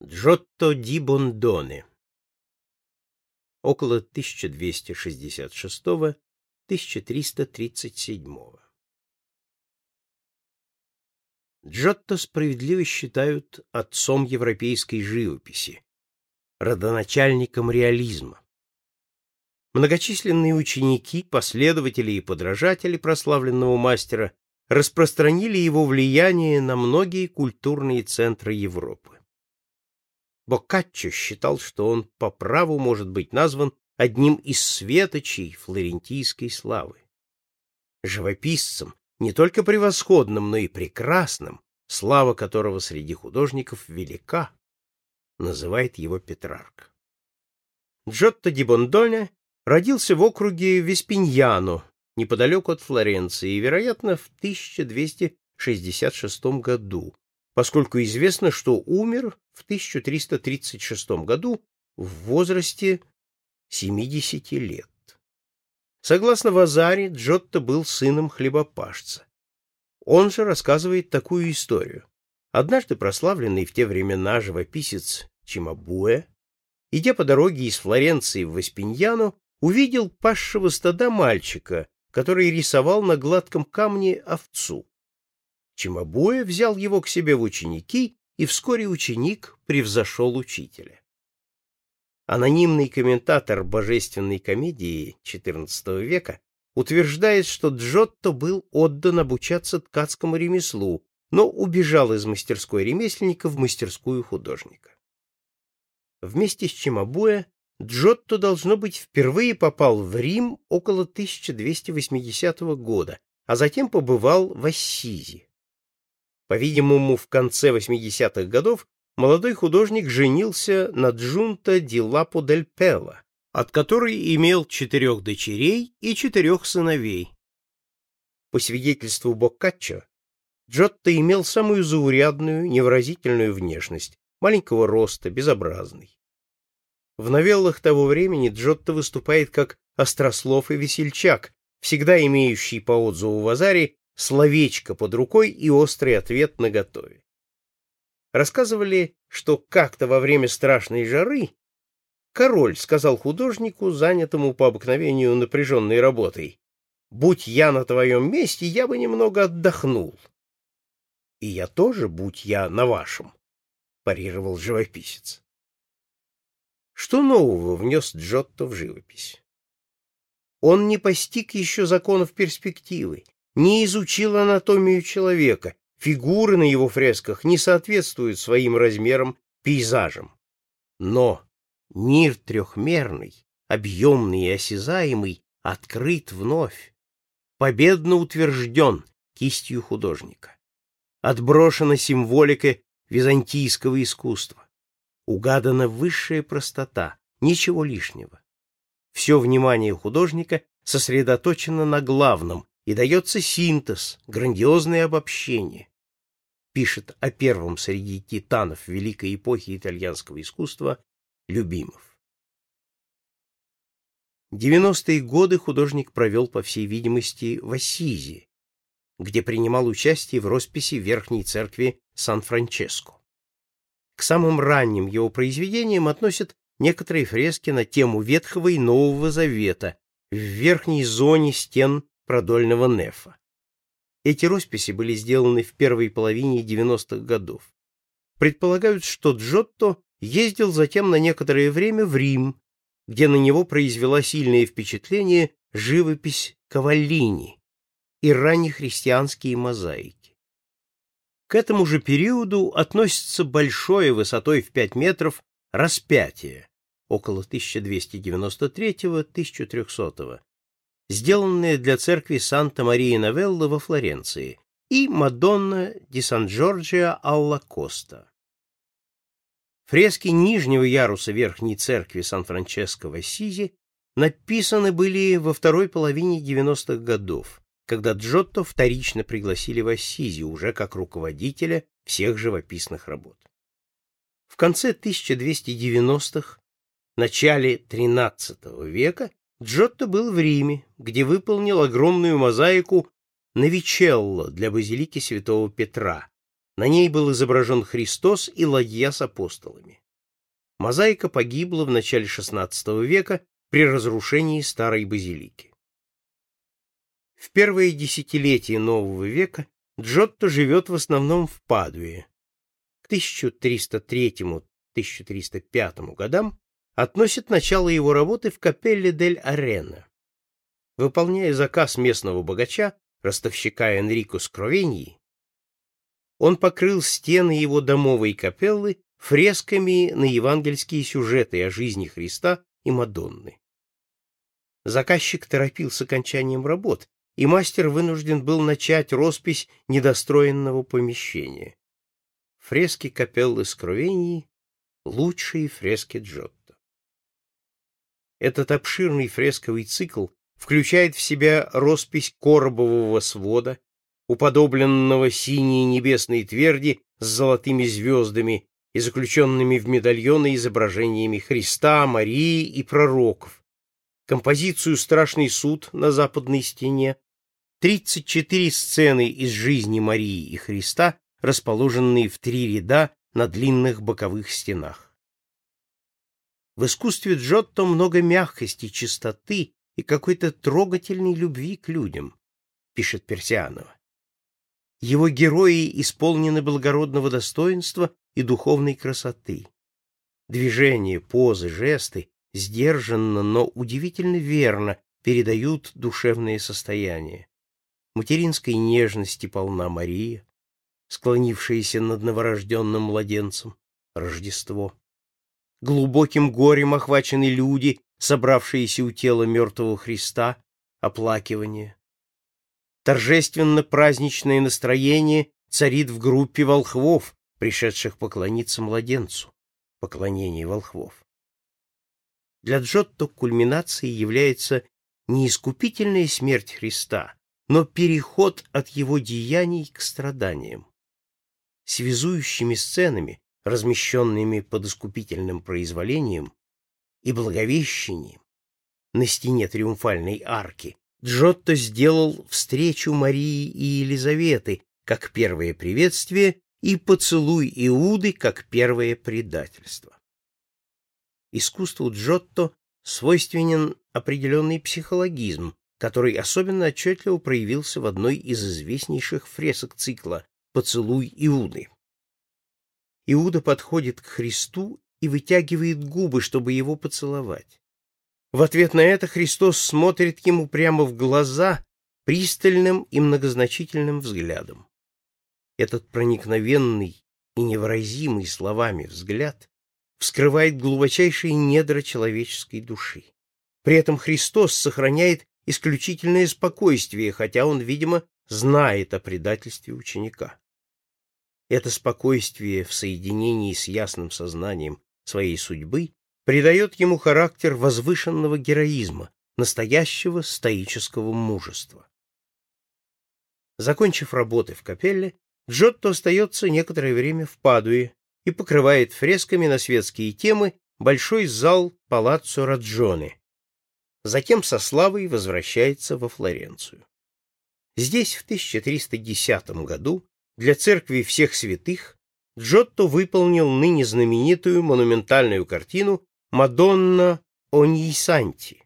Джотто ди Бондоне около 1266-1337. Джотто справедливо считают отцом европейской живописи, родоначальником реализма. Многочисленные ученики, последователи и подражатели прославленного мастера распространили его влияние на многие культурные центры Европы. Боккаччо считал, что он по праву может быть назван одним из светочей флорентийской славы. Живописцем, не только превосходным, но и прекрасным, слава которого среди художников велика, называет его Петрарк. Джотто ди Бондоне родился в округе Веспиньяно, неподалеку от Флоренции, вероятно, в 1266 году, поскольку известно, что умер в 1336 году в возрасте 70 лет. Согласно Вазаре, Джотто был сыном хлебопашца. Он же рассказывает такую историю. Однажды прославленный в те времена живописец Чимабуэ, идя по дороге из Флоренции в Васпиньяно, увидел пасшего стада мальчика, который рисовал на гладком камне овцу. Чимабуэ взял его к себе в ученики, и вскоре ученик превзошел учителя. Анонимный комментатор божественной комедии XIV века утверждает, что Джотто был отдан обучаться ткацкому ремеслу, но убежал из мастерской ремесленника в мастерскую художника. Вместе с Чимабуэ Джотто, должно быть, впервые попал в Рим около 1280 года, а затем побывал в Ассизи. По-видимому, в конце 80-х годов молодой художник женился на Джунта ди Лапо дель Пелла, от которой имел четырех дочерей и четырех сыновей. По свидетельству Боккаччо, Джотто имел самую заурядную, невыразительную внешность, маленького роста, безобразный. В новеллах того времени Джотто выступает как острослов и весельчак, всегда имеющий по отзыву Вазари словечко под рукой и острый ответ наготове. Рассказывали, что как-то во время страшной жары король сказал художнику, занятому по обыкновению напряженной работой, «Будь я на твоем месте, я бы немного отдохнул». «И я тоже, будь я на вашем», — парировал живописец. Что нового внес Джотто в живопись? Он не постиг еще законов перспективы, не изучил анатомию человека, фигуры на его фресках не соответствуют своим размерам, пейзажам. Но мир трехмерный, объемный и осязаемый открыт вновь, победно утвержден кистью художника. Отброшена символика византийского искусства. Угадана высшая простота, ничего лишнего. Все внимание художника сосредоточено на главном, и дается синтез, грандиозное обобщение. Пишет о первом среди титанов великой эпохи итальянского искусства Любимов. 90-е годы художник провел, по всей видимости, в Ассизи, где принимал участие в росписи Верхней церкви Сан-Франческо. К самым ранним его произведениям относят некоторые фрески на тему Ветхого и Нового Завета в верхней зоне стен продольного нефа. Эти росписи были сделаны в первой половине 90-х годов. Предполагают, что Джотто ездил затем на некоторое время в Рим, где на него произвела сильное впечатление живопись Каваллини и раннехристианские мозаики. К этому же периоду относится большое высотой в 5 метров распятие около 1293-1300 сделанные для церкви Санта-Мария-Новелла во Флоренции, и Мадонна ди Сан-Джорджио алла Коста. Фрески нижнего яруса верхней церкви Сан-Франческо в Ассизи написаны были во второй половине 90-х годов, когда Джотто вторично пригласили в Ассизи уже как руководителя всех живописных работ. В конце 1290-х, начале XIII века Джотто был в Риме, где выполнил огромную мозаику Новичелло для базилики святого Петра, На ней был изображен Христос и ладья с апостолами. Мозаика погибла в начале XVI века при разрушении старой базилики. В первые десятилетия нового века Джотто живет в основном в Падуе. К 1303-1305 годам относит начало его работы в капелле дель Арена. Выполняя заказ местного богача, ростовщика Энрико Скровеньи, он покрыл стены его домовой капеллы фресками на евангельские сюжеты о жизни Христа и Мадонны. Заказчик торопил с окончанием работ, и мастер вынужден был начать роспись недостроенного помещения. Фрески капеллы Скровении — лучшие фрески Джотто. Этот обширный фресковый цикл включает в себя роспись коробового свода, уподобленного синей небесной тверди с золотыми звездами и заключенными в медальоны изображениями Христа, Марии и пророков, композицию «Страшный суд» на западной стене, 34 сцены из жизни Марии и Христа, расположенные в три ряда на длинных боковых стенах. В искусстве Джотто много мягкости, чистоты и какой-то трогательной любви к людям, пишет Персианова. Его герои исполнены благородного достоинства и духовной красоты. Движения, позы, жесты сдержанно, но удивительно верно передают душевное состояние. Материнской нежности полна Мария, склонившаяся над новорожденным младенцем, Рождество. Глубоким горем охвачены люди, собравшиеся у тела мертвого Христа, оплакивание торжественно-праздничное настроение царит в группе волхвов, пришедших поклониться младенцу. Поклонение волхвов. Для Джотто кульминацией является не искупительная смерть Христа, но переход от его деяний к страданиям. Связующими сценами, размещенными под искупительным произволением, и благовещением на стене триумфальной арки Джотто сделал встречу Марии и Елизаветы как первое приветствие и поцелуй Иуды как первое предательство. Искусству Джотто свойственен определенный психологизм, который особенно отчетливо проявился в одной из известнейших фресок цикла «Поцелуй Иуды». Иуда подходит к Христу и вытягивает губы, чтобы его поцеловать. В ответ на это Христос смотрит ему прямо в глаза пристальным и многозначительным взглядом. Этот проникновенный и невыразимый словами взгляд вскрывает глубочайшие недра человеческой души. При этом Христос сохраняет исключительное спокойствие, хотя он, видимо, знает о предательстве ученика. Это спокойствие в соединении с ясным сознанием своей судьбы придает ему характер возвышенного героизма, настоящего стоического мужества. Закончив работы в капелле, Джотто остается некоторое время в Падуе и покрывает фресками на светские темы большой зал Палаццо Раджоне. Затем со славой возвращается во Флоренцию. Здесь в 1310 году для церкви всех святых Джотто выполнил ныне знаменитую монументальную картину Мадонна Оньисанти,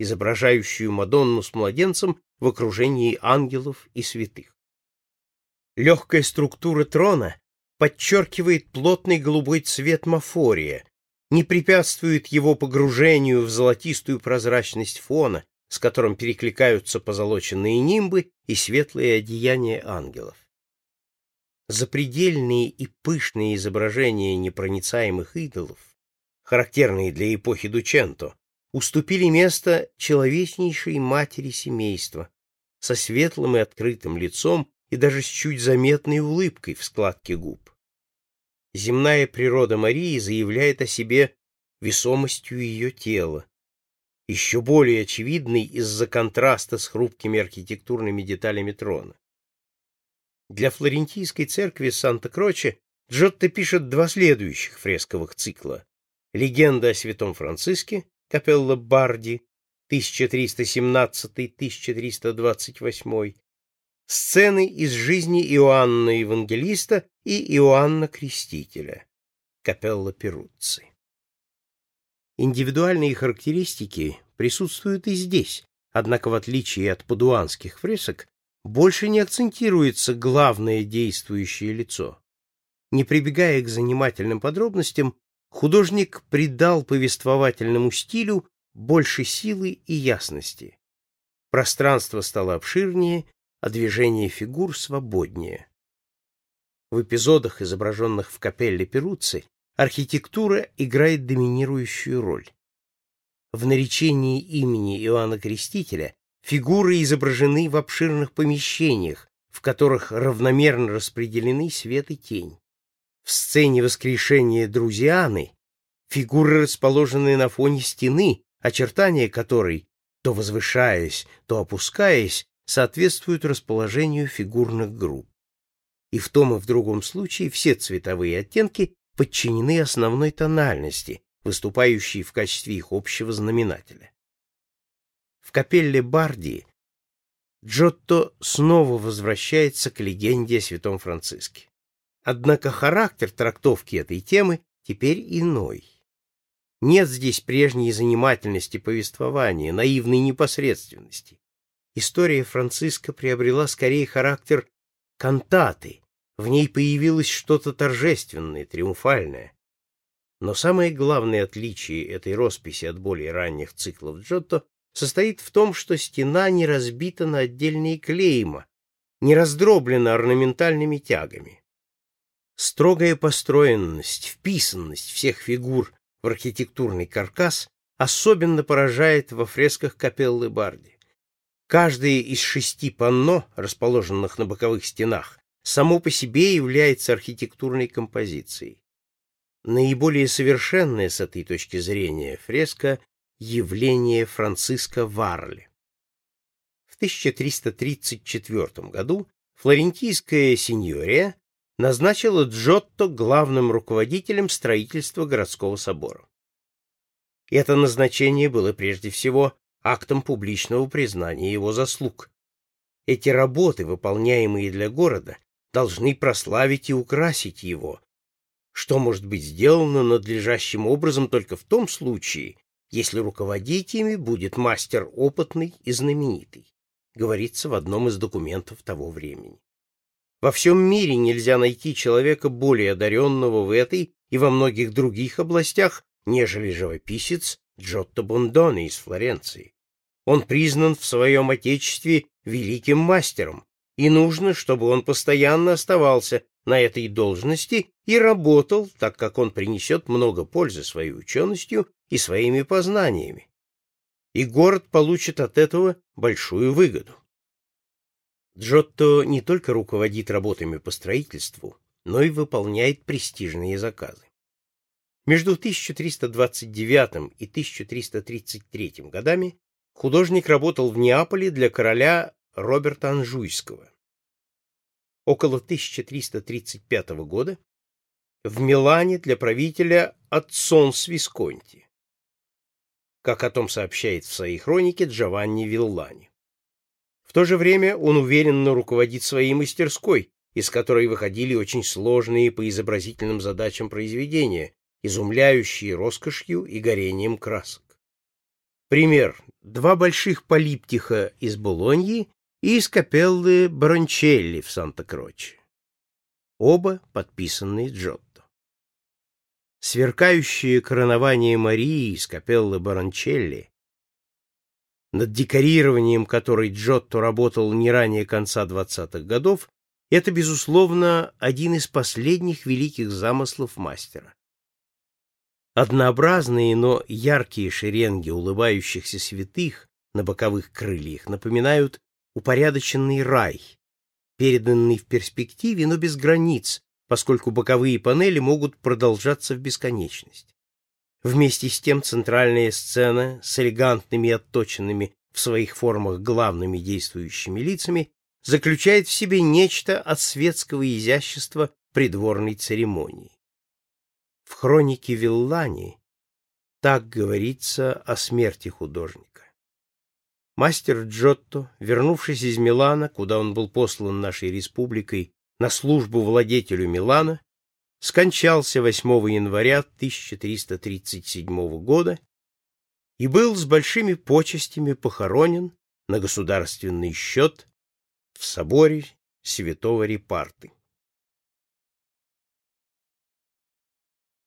изображающую Мадонну с младенцем в окружении ангелов и святых. Легкая структура трона подчеркивает плотный голубой цвет мафория, не препятствует его погружению в золотистую прозрачность фона, с которым перекликаются позолоченные нимбы и светлые одеяния ангелов. Запредельные и пышные изображения непроницаемых идолов характерные для эпохи Дученто, уступили место человечнейшей матери семейства со светлым и открытым лицом и даже с чуть заметной улыбкой в складке губ. Земная природа Марии заявляет о себе весомостью ее тела, еще более очевидной из-за контраста с хрупкими архитектурными деталями трона. Для флорентийской церкви Санта-Кроче Джотто пишет два следующих фресковых цикла Легенда о святом Франциске, капелла Барди, 1317-1328, Сцены из жизни Иоанна Евангелиста и Иоанна Крестителя. Капелла Перуцци. Индивидуальные характеристики присутствуют и здесь, однако в отличие от падуанских фресок, больше не акцентируется главное действующее лицо. Не прибегая к занимательным подробностям, художник придал повествовательному стилю больше силы и ясности. Пространство стало обширнее, а движение фигур свободнее. В эпизодах, изображенных в капелле Перуцци, архитектура играет доминирующую роль. В наречении имени Иоанна Крестителя фигуры изображены в обширных помещениях, в которых равномерно распределены свет и тень. В сцене воскрешения Друзианы фигуры расположены на фоне стены, очертания которой, то возвышаясь, то опускаясь, соответствуют расположению фигурных групп. И в том и в другом случае все цветовые оттенки подчинены основной тональности, выступающей в качестве их общего знаменателя. В капелле Барди Джотто снова возвращается к легенде о святом Франциске. Однако характер трактовки этой темы теперь иной. Нет здесь прежней занимательности повествования, наивной непосредственности. История Франциска приобрела скорее характер кантаты, в ней появилось что-то торжественное, триумфальное. Но самое главное отличие этой росписи от более ранних циклов Джотто состоит в том, что стена не разбита на отдельные клейма, не раздроблена орнаментальными тягами. Строгая построенность, вписанность всех фигур в архитектурный каркас особенно поражает во фресках капеллы Барди. Каждое из шести панно, расположенных на боковых стенах, само по себе является архитектурной композицией. Наиболее совершенная с этой точки зрения фреска явление Франциска Варли. В 1334 году флорентийская сеньория назначила Джотто главным руководителем строительства городского собора. Это назначение было прежде всего актом публичного признания его заслуг. Эти работы, выполняемые для города, должны прославить и украсить его, что может быть сделано надлежащим образом только в том случае, если руководить ими будет мастер опытный и знаменитый, говорится в одном из документов того времени. Во всем мире нельзя найти человека более одаренного в этой и во многих других областях, нежели живописец Джотто Бондоне из Флоренции. Он признан в своем отечестве великим мастером, и нужно, чтобы он постоянно оставался на этой должности и работал, так как он принесет много пользы своей ученостью и своими познаниями. И город получит от этого большую выгоду. Джотто не только руководит работами по строительству, но и выполняет престижные заказы. Между 1329 и 1333 годами художник работал в Неаполе для короля Роберта Анжуйского. Около 1335 года в Милане для правителя Ацонс Висконти, как о том сообщает в своей хронике Джованни Виллани. В то же время он уверенно руководит своей мастерской, из которой выходили очень сложные по изобразительным задачам произведения, изумляющие роскошью и горением красок. Пример. Два больших полиптиха из Болоньи и из капеллы Брончелли в Санта-Кроче. Оба подписанные Джотто. Сверкающее коронование Марии из капеллы Брончелли, над декорированием которой Джотто работал не ранее конца 20-х годов, это, безусловно, один из последних великих замыслов мастера. Однообразные, но яркие шеренги улыбающихся святых на боковых крыльях напоминают упорядоченный рай, переданный в перспективе, но без границ, поскольку боковые панели могут продолжаться в бесконечность. Вместе с тем центральная сцена с элегантными и отточенными в своих формах главными действующими лицами заключает в себе нечто от светского изящества придворной церемонии. В хронике Виллани так говорится о смерти художника. Мастер Джотто, вернувшись из Милана, куда он был послан нашей республикой на службу владетелю Милана, скончался 8 января 1337 года и был с большими почестями похоронен на государственный счет в соборе святого Репарты.